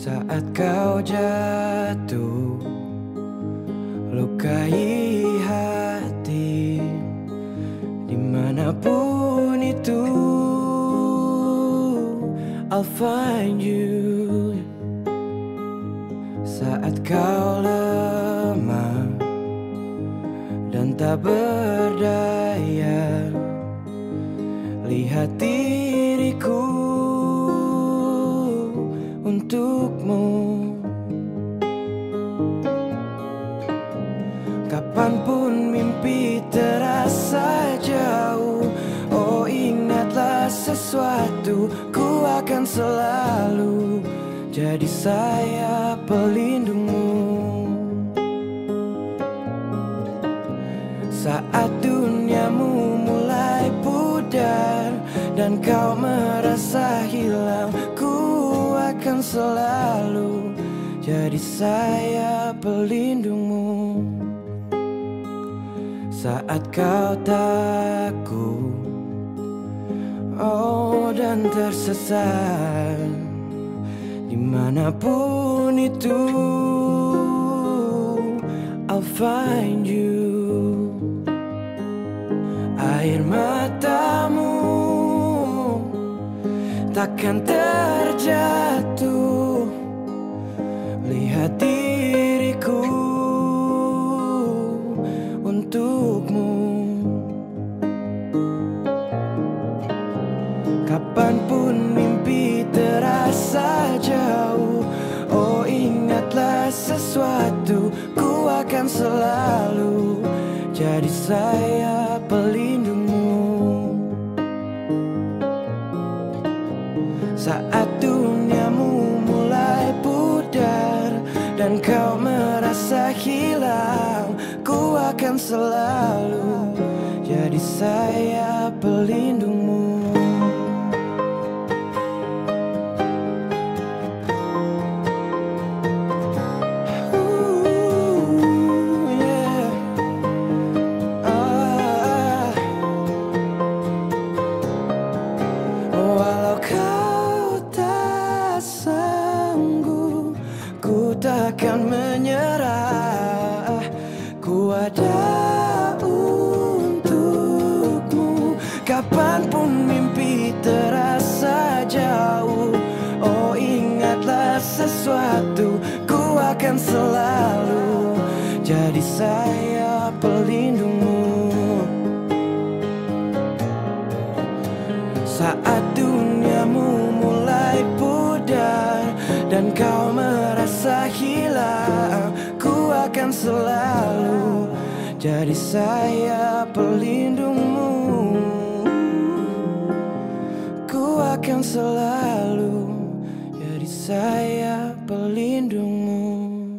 Saat kau jatuh Lukai hati. Di mana pun itu I'll find you. Saat kau lemah Dan tak berdaya Lihat sesuatu Ku akan selalu jadi saya pelindungmu. Saat duniamu mulai pudar Dan kau merasa hilang akan selalu jadi saya pelindungmu. Saat kau takut dan tersesat Di mana pun itu. I'll find you. Air matamu takkan terjatuh. Lihat diriku jauh. Oh ingatlah sesuatu Ku akan selalu jadi saya pelindungmu. Saat duniamu mulai pudar Dan kau merasa hilang Ku akan selalu jadi saya pelindungmu ada untukmu. Kapan pun mimpi terasa jauh Oh ingatlah sesuatu Ku akan selalu Jadi saya pelindungmu. Saat duniamu mulai pudar Dan kau merasa hilang Ku akan selalu jadi saya pelindungmu. Ku akan selalu jadi saya pelindungmu.